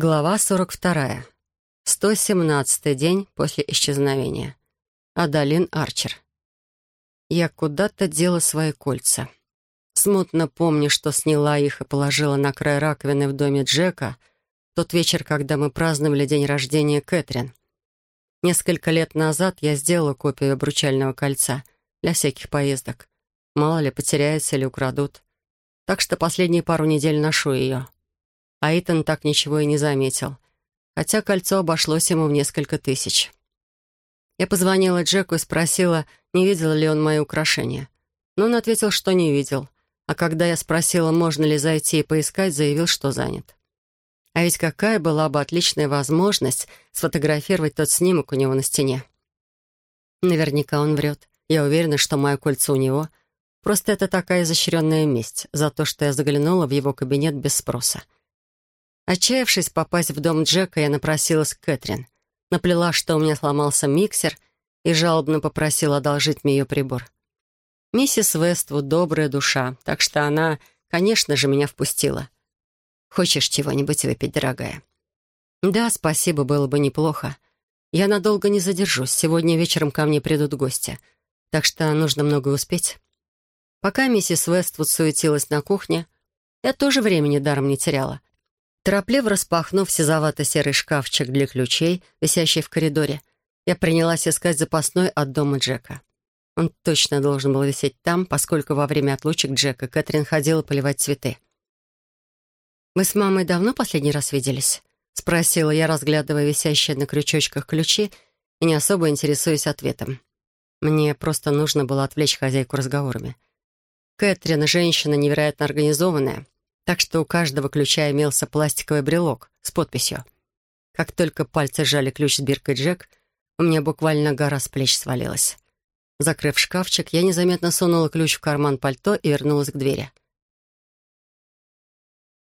Глава 42. 117 день после исчезновения. Адалин Арчер. Я куда-то дела свои кольца. Смутно помню, что сняла их и положила на край раковины в доме Джека тот вечер, когда мы праздновали день рождения Кэтрин. Несколько лет назад я сделала копию обручального кольца для всяких поездок. Мало ли, потеряется или украдут. Так что последние пару недель ношу ее. А Итан так ничего и не заметил, хотя кольцо обошлось ему в несколько тысяч. Я позвонила Джеку и спросила, не видел ли он мои украшения. Но он ответил, что не видел, а когда я спросила, можно ли зайти и поискать, заявил, что занят. А ведь какая была бы отличная возможность сфотографировать тот снимок у него на стене. Наверняка он врет. Я уверена, что мое кольцо у него. Просто это такая изощренная месть за то, что я заглянула в его кабинет без спроса. Отчаявшись попасть в дом Джека, я напросилась к Кэтрин. Наплела, что у меня сломался миксер, и жалобно попросила одолжить мне ее прибор. Миссис Вествуд — добрая душа, так что она, конечно же, меня впустила. «Хочешь чего-нибудь выпить, дорогая?» «Да, спасибо, было бы неплохо. Я надолго не задержусь. Сегодня вечером ко мне придут гости, так что нужно много успеть». Пока миссис Вествуд суетилась на кухне, я тоже времени даром не теряла. Торопливо распахнув сизовато-серый шкафчик для ключей, висящий в коридоре, я принялась искать запасной от дома Джека. Он точно должен был висеть там, поскольку во время отлучек Джека Кэтрин ходила поливать цветы. «Мы с мамой давно последний раз виделись?» — спросила я, разглядывая висящие на крючочках ключи и не особо интересуясь ответом. Мне просто нужно было отвлечь хозяйку разговорами. Кэтрин — женщина невероятно организованная — так что у каждого ключа имелся пластиковый брелок с подписью. Как только пальцы сжали ключ с биркой Джек, у меня буквально гора с плеч свалилась. Закрыв шкафчик, я незаметно сунула ключ в карман пальто и вернулась к двери.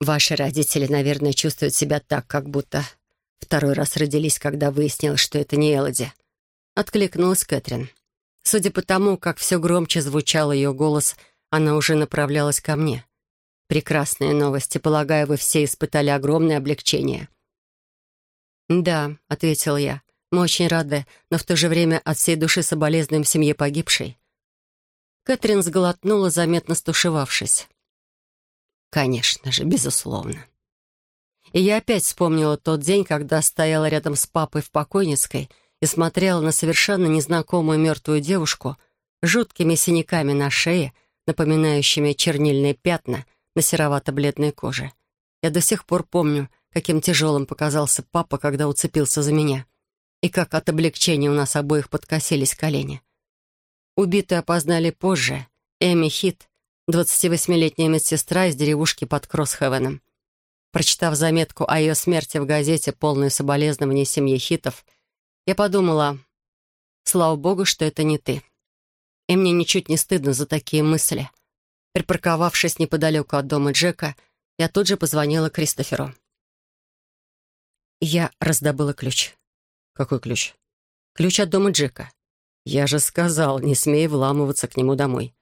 «Ваши родители, наверное, чувствуют себя так, как будто второй раз родились, когда выяснилось, что это не Элоди», — откликнулась Кэтрин. Судя по тому, как все громче звучал ее голос, она уже направлялась ко мне. Прекрасные новости. Полагаю, вы все испытали огромное облегчение. «Да», — ответил я. «Мы очень рады, но в то же время от всей души соболезнуем семье погибшей». Кэтрин сглотнула, заметно стушевавшись. «Конечно же, безусловно». И я опять вспомнила тот день, когда стояла рядом с папой в покойницкой и смотрела на совершенно незнакомую мертвую девушку с жуткими синяками на шее, напоминающими чернильные пятна, на серовато-бледной коже. Я до сих пор помню, каким тяжелым показался папа, когда уцепился за меня, и как от облегчения у нас обоих подкосились колени. Убитую опознали позже. Эми Хит, 28-летняя медсестра из деревушки под Кроссхевеном. Прочитав заметку о ее смерти в газете, полную соболезнований семьи Хитов, я подумала, слава богу, что это не ты. И мне ничуть не стыдно за такие мысли — Припарковавшись неподалеку от дома Джека, я тут же позвонила Кристоферу. Я раздобыла ключ. Какой ключ? Ключ от дома Джека. Я же сказал, не смей вламываться к нему домой.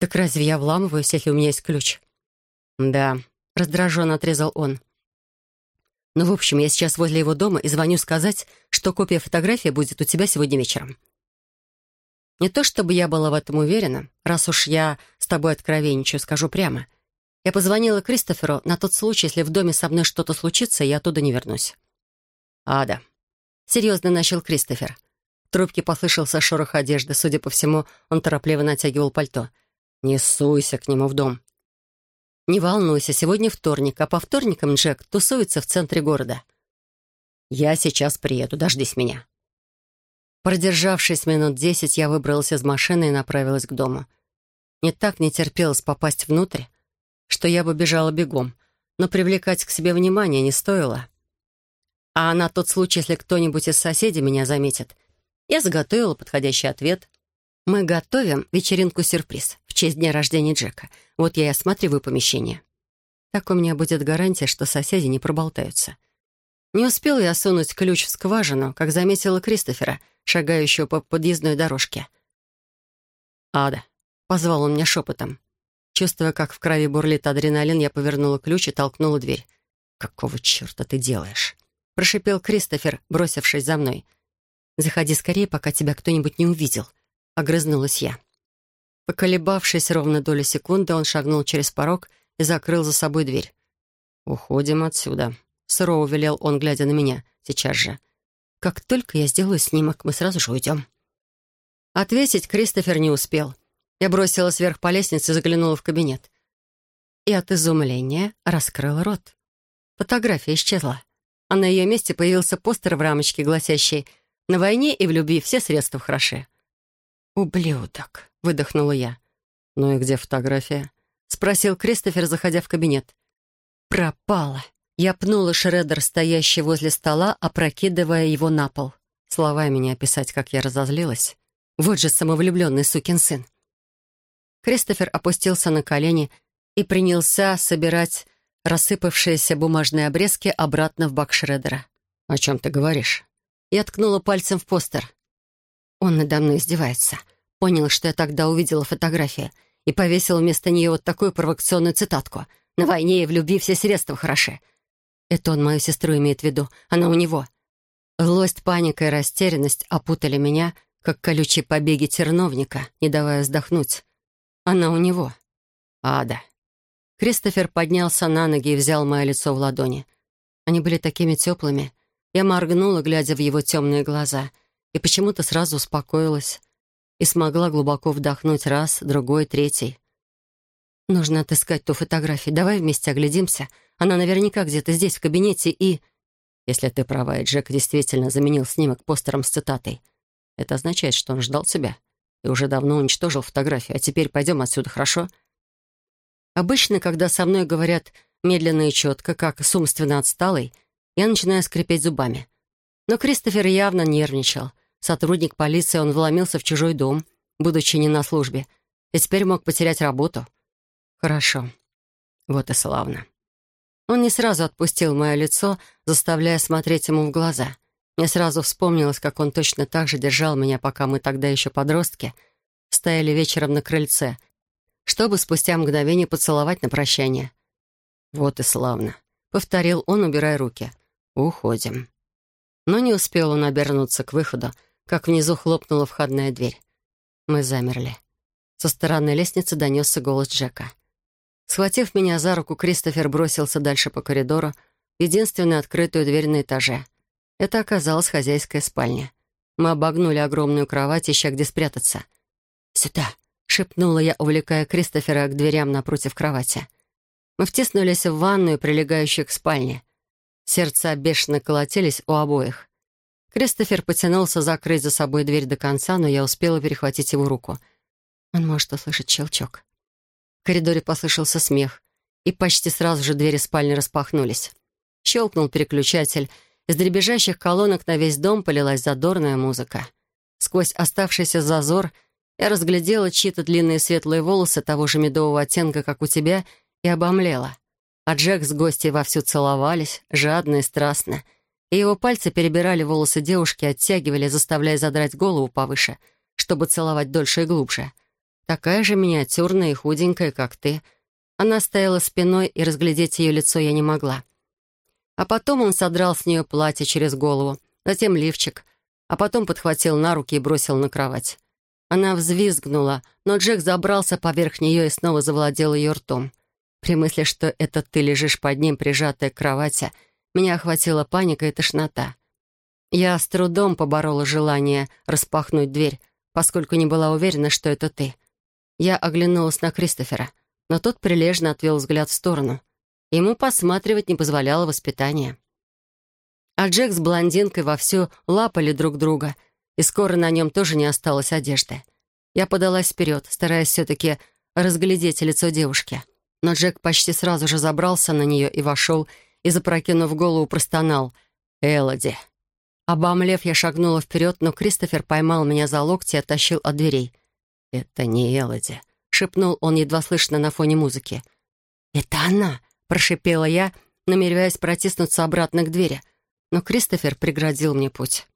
Так разве я вламываюсь, если у меня есть ключ? Да, раздраженно отрезал он. Ну, в общем, я сейчас возле его дома и звоню сказать, что копия фотографии будет у тебя сегодня вечером. Не то чтобы я была в этом уверена, раз уж я с тобой откровенничаю, скажу прямо. Я позвонила Кристоферу на тот случай, если в доме со мной что-то случится, я оттуда не вернусь. «Ада», — серьезно начал Кристофер. В трубке послышался шорох одежды. Судя по всему, он торопливо натягивал пальто. «Не суйся к нему в дом». «Не волнуйся, сегодня вторник, а по вторникам Джек тусуется в центре города». «Я сейчас приеду, дождись меня». Продержавшись минут десять, я выбралась из машины и направилась к дому. Не так не терпелось попасть внутрь, что я бы бежала бегом, но привлекать к себе внимание не стоило. А на тот случай, если кто-нибудь из соседей меня заметит, я заготовила подходящий ответ. «Мы готовим вечеринку-сюрприз в честь дня рождения Джека. Вот я и осматриваю помещение. Так у меня будет гарантия, что соседи не проболтаются». Не успела я сунуть ключ в скважину, как заметила Кристофера, шагающего по подъездной дорожке. «Ада», — позвал он меня шепотом. Чувствуя, как в крови бурлит адреналин, я повернула ключ и толкнула дверь. «Какого черта ты делаешь?» — прошипел Кристофер, бросившись за мной. «Заходи скорее, пока тебя кто-нибудь не увидел», — огрызнулась я. Поколебавшись ровно долю секунды, он шагнул через порог и закрыл за собой дверь. «Уходим отсюда», — сурово велел он, глядя на меня, сейчас же. «Как только я сделаю снимок, мы сразу же уйдем». Ответить Кристофер не успел. Я бросилась вверх по лестнице и заглянула в кабинет. И от изумления раскрыла рот. Фотография исчезла, а на ее месте появился постер в рамочке, гласящий «На войне и в любви все средства хороши». «Ублюдок», — выдохнула я. «Ну и где фотография?» — спросил Кристофер, заходя в кабинет. «Пропала». Я пнула шредер, стоящий возле стола, опрокидывая его на пол. Словами не описать, как я разозлилась. Вот же самовлюбленный сукин сын. Кристофер опустился на колени и принялся собирать рассыпавшиеся бумажные обрезки обратно в бак шредера. «О чем ты говоришь?» Я ткнула пальцем в постер. Он надо мной издевается. Понял, что я тогда увидела фотографию и повесил вместо нее вот такую провокационную цитатку. «На войне и в любви все средства хороши». Это он мою сестру имеет в виду. Она у него. Злость, паника и растерянность опутали меня, как колючие побеги терновника, не давая вздохнуть. Она у него. Ада. Кристофер поднялся на ноги и взял мое лицо в ладони. Они были такими теплыми. Я моргнула, глядя в его темные глаза, и почему-то сразу успокоилась и смогла глубоко вдохнуть раз, другой, третий. «Нужно отыскать ту фотографию. Давай вместе оглядимся. Она наверняка где-то здесь, в кабинете, и...» Если ты права, и Джек действительно заменил снимок постером с цитатой, это означает, что он ждал тебя и уже давно уничтожил фотографию. А теперь пойдем отсюда, хорошо? Обычно, когда со мной говорят медленно и четко, как с умственно отсталой, я начинаю скрипеть зубами. Но Кристофер явно нервничал. Сотрудник полиции, он вломился в чужой дом, будучи не на службе, и теперь мог потерять работу. Хорошо. Вот и славно. Он не сразу отпустил мое лицо, заставляя смотреть ему в глаза. Мне сразу вспомнилось, как он точно так же держал меня, пока мы тогда еще подростки, стояли вечером на крыльце — чтобы спустя мгновение поцеловать на прощание. «Вот и славно», — повторил он, убирая руки. «Уходим». Но не успел он обернуться к выходу, как внизу хлопнула входная дверь. Мы замерли. Со стороны лестницы донесся голос Джека. Схватив меня за руку, Кристофер бросился дальше по коридору, единственную открытую дверь на этаже. Это оказалась хозяйская спальня. Мы обогнули огромную кровать, ища где спрятаться. «Сюда!» шепнула я, увлекая Кристофера к дверям напротив кровати. Мы втиснулись в ванную, прилегающую к спальне. Сердца бешено колотились у обоих. Кристофер потянулся закрыть за собой дверь до конца, но я успела перехватить его руку. Он может услышать щелчок. Коридоре послышался смех, и почти сразу же двери спальни распахнулись. Щелкнул переключатель. Из дребезжащих колонок на весь дом полилась задорная музыка. Сквозь оставшийся зазор — я разглядела чьи-то длинные светлые волосы того же медового оттенка, как у тебя, и обомлела. А Джек с гостей вовсю целовались, жадно и страстно. И его пальцы перебирали волосы девушки, оттягивали, заставляя задрать голову повыше, чтобы целовать дольше и глубже. Такая же миниатюрная и худенькая, как ты. Она стояла спиной, и разглядеть ее лицо я не могла. А потом он содрал с нее платье через голову, затем лифчик, а потом подхватил на руки и бросил на кровать. Она взвизгнула, но Джек забрался поверх нее и снова завладел ее ртом. При мысли, что это ты лежишь под ним, прижатая к кровати, меня охватила паника и тошнота. Я с трудом поборола желание распахнуть дверь, поскольку не была уверена, что это ты. Я оглянулась на Кристофера, но тот прилежно отвел взгляд в сторону. Ему посматривать не позволяло воспитание. А Джек с блондинкой вовсю лапали друг друга — и скоро на нем тоже не осталось одежды. Я подалась вперед, стараясь все-таки разглядеть лицо девушки. Но Джек почти сразу же забрался на нее и вошел, и, запрокинув голову, простонал «Элоди». Обомлев, я шагнула вперед, но Кристофер поймал меня за локти и оттащил от дверей. «Это не Элоди», — шепнул он едва слышно на фоне музыки. «Это она!» — прошипела я, намереваясь протиснуться обратно к двери. Но Кристофер преградил мне путь.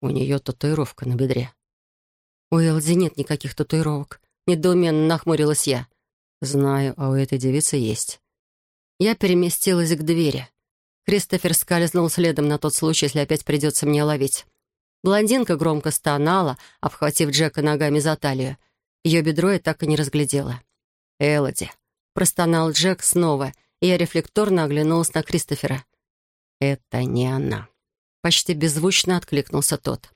У нее татуировка на бедре. У Элди нет никаких татуировок. Недоуменно нахмурилась я. Знаю, а у этой девицы есть. Я переместилась к двери. Кристофер скользнул следом на тот случай, если опять придется мне ловить. Блондинка громко стонала, обхватив Джека ногами за талию. Ее бедро я так и не разглядела. «Элоди», — простонал Джек снова, и я рефлекторно оглянулась на Кристофера. «Это не она». Почти беззвучно откликнулся тот.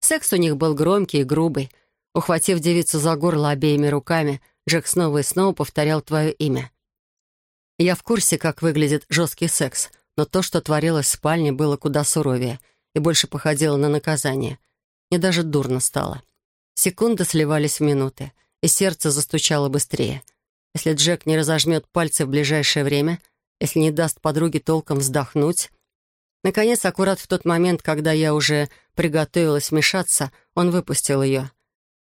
Секс у них был громкий и грубый. Ухватив девицу за горло обеими руками, Джек снова и снова повторял твое имя. Я в курсе, как выглядит жесткий секс, но то, что творилось в спальне, было куда суровее и больше походило на наказание. Мне даже дурно стало. Секунды сливались в минуты, и сердце застучало быстрее. Если Джек не разожмет пальцы в ближайшее время, если не даст подруге толком вздохнуть... Наконец, аккурат в тот момент, когда я уже приготовилась вмешаться, он выпустил ее.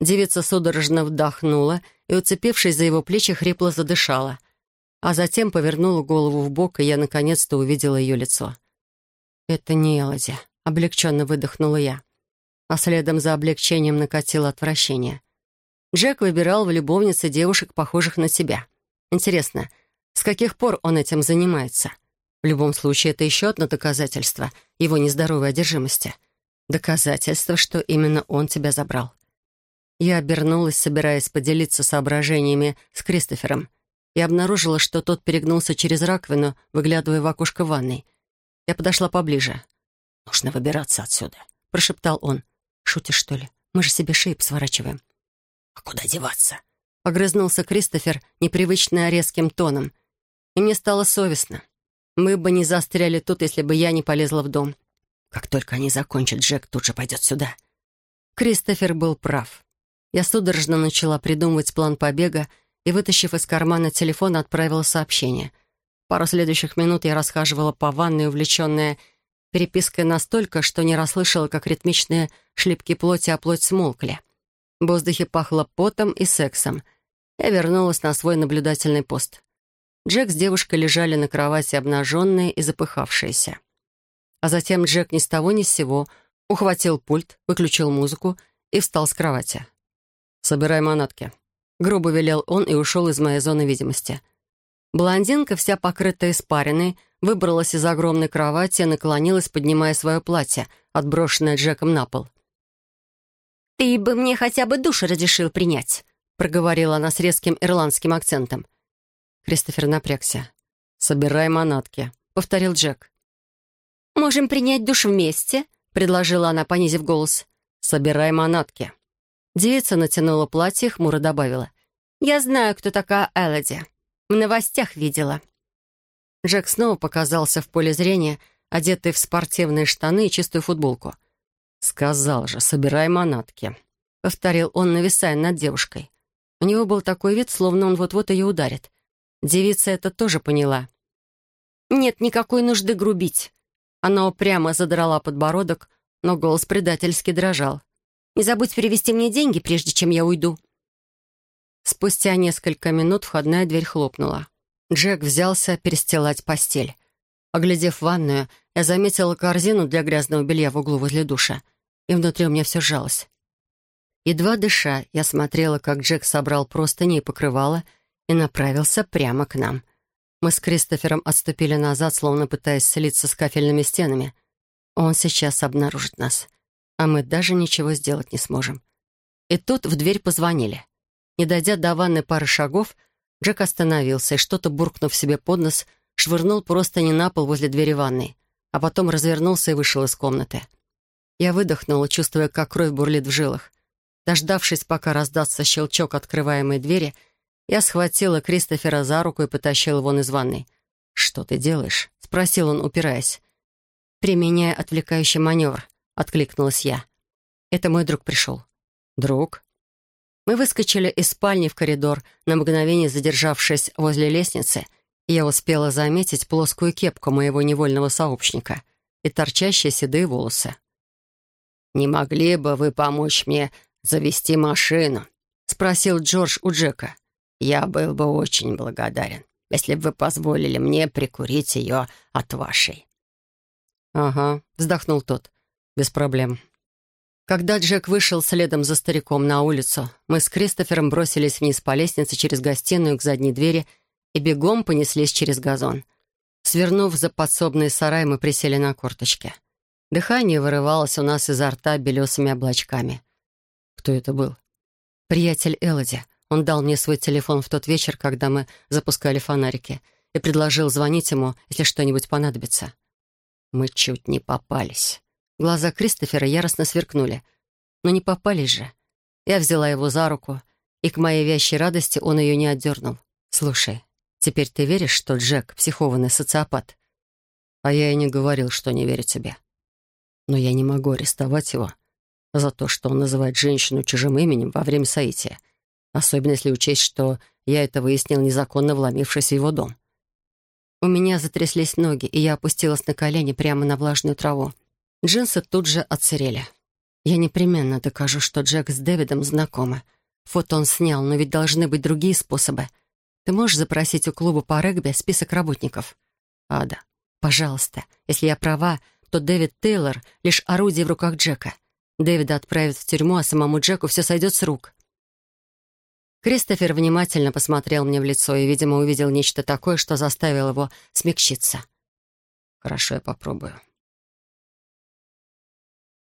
Девица судорожно вдохнула и, уцепившись за его плечи, хрипло задышала — а затем повернула голову в бок, и я наконец-то увидела ее лицо. «Это не Элоди», — облегченно выдохнула я. А следом за облегчением накатило отвращение. Джек выбирал в любовнице девушек, похожих на себя. Интересно, с каких пор он этим занимается? В любом случае, это еще одно доказательство его нездоровой одержимости. Доказательство, что именно он тебя забрал. Я обернулась, собираясь поделиться соображениями с Кристофером — и обнаружила, что тот перегнулся через раковину, выглядывая в окошко ванной. Я подошла поближе. «Нужно выбираться отсюда», — прошептал он. «Шутишь, что ли? Мы же себе шеи сворачиваем». «А куда деваться?» — огрызнулся Кристофер непривычно резким тоном. И мне стало совестно. Мы бы не застряли тут, если бы я не полезла в дом. Как только они закончат, Джек тут же пойдет сюда. Кристофер был прав. Я судорожно начала придумывать план побега, и, вытащив из кармана телефон, отправила сообщение. Пару следующих минут я расхаживала по ванной, увлеченная перепиской настолько, что не расслышала, как ритмичные шлепки плоти о плоть смолкли. В воздухе пахло потом и сексом. Я вернулась на свой наблюдательный пост. Джек с девушкой лежали на кровати, обнаженные и запыхавшиеся. А затем Джек ни с того ни с сего ухватил пульт, выключил музыку и встал с кровати. «Собирай манатки», Грубо велел он и ушел из моей зоны видимости. Блондинка, вся покрытая испариной, выбралась из огромной кровати и наклонилась, поднимая свое платье, отброшенное Джеком на пол. «Ты бы мне хотя бы душ разрешил принять», — проговорила она с резким ирландским акцентом. Кристофер напрягся. «Собирай манатки», — повторил Джек. «Можем принять душ вместе», — предложила она, понизив голос. «Собирай манатки». Девица натянула платье и хмуро добавила. «Я знаю, кто такая Элоди. В новостях видела». Джек снова показался в поле зрения, одетый в спортивные штаны и чистую футболку. «Сказал же, собирай манатки», — повторил он, нависая над девушкой. У него был такой вид, словно он вот-вот ее ударит. Девица это тоже поняла. «Нет никакой нужды грубить». Она упрямо задрала подбородок, но голос предательски дрожал. Не забудь перевести мне деньги, прежде чем я уйду». Спустя несколько минут входная дверь хлопнула. Джек взялся перестилать постель. Оглядев ванную, я заметила корзину для грязного белья в углу возле душа, и внутри у меня все сжалось. Едва дыша, я смотрела, как Джек собрал простыни и покрывало и направился прямо к нам. Мы с Кристофером отступили назад, словно пытаясь слиться с кафельными стенами. Он сейчас обнаружит нас а мы даже ничего сделать не сможем. И тут в дверь позвонили. Не дойдя до ванны пары шагов, Джек остановился и, что-то буркнув себе под нос, швырнул просто не на пол возле двери ванной, а потом развернулся и вышел из комнаты. Я выдохнула, чувствуя, как кровь бурлит в жилах. Дождавшись, пока раздастся щелчок открываемой двери, я схватила Кристофера за руку и потащила вон из ванной. «Что ты делаешь?» — спросил он, упираясь. «Применяя отвлекающий маневр», — откликнулась я. «Это мой друг пришел». «Друг?» Мы выскочили из спальни в коридор, на мгновение задержавшись возле лестницы, я успела заметить плоскую кепку моего невольного сообщника и торчащие седые волосы. «Не могли бы вы помочь мне завести машину?» — спросил Джордж у Джека. «Я был бы очень благодарен, если бы вы позволили мне прикурить ее от вашей». «Ага», — вздохнул тот. «Без проблем». Когда Джек вышел следом за стариком на улицу, мы с Кристофером бросились вниз по лестнице через гостиную к задней двери и бегом понеслись через газон. Свернув за подсобный сарай, мы присели на корточки. Дыхание вырывалось у нас изо рта белесыми облачками. Кто это был? Приятель Элоди. Он дал мне свой телефон в тот вечер, когда мы запускали фонарики, и предложил звонить ему, если что-нибудь понадобится. Мы чуть не попались. Глаза Кристофера яростно сверкнули. Но не попались же. Я взяла его за руку, и к моей вящей радости он ее не отдернул. «Слушай, теперь ты веришь, что Джек — психованный социопат?» А я и не говорил, что не верю тебе. Но я не могу арестовать его за то, что он называет женщину чужим именем во время соития, особенно если учесть, что я это выяснил, незаконно вломившись в его дом. У меня затряслись ноги, и я опустилась на колени прямо на влажную траву. Джинсы тут же отсырели. Я непременно докажу, что Джек с Дэвидом знакомы. Фото он снял, но ведь должны быть другие способы. Ты можешь запросить у клуба по регби список работников? Ада, пожалуйста, если я права, то Дэвид Тейлор — лишь орудие в руках Джека. Дэвида отправят в тюрьму, а самому Джеку все сойдет с рук. Кристофер внимательно посмотрел мне в лицо и, видимо, увидел нечто такое, что заставило его смягчиться. «Хорошо, я попробую.